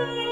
Lord.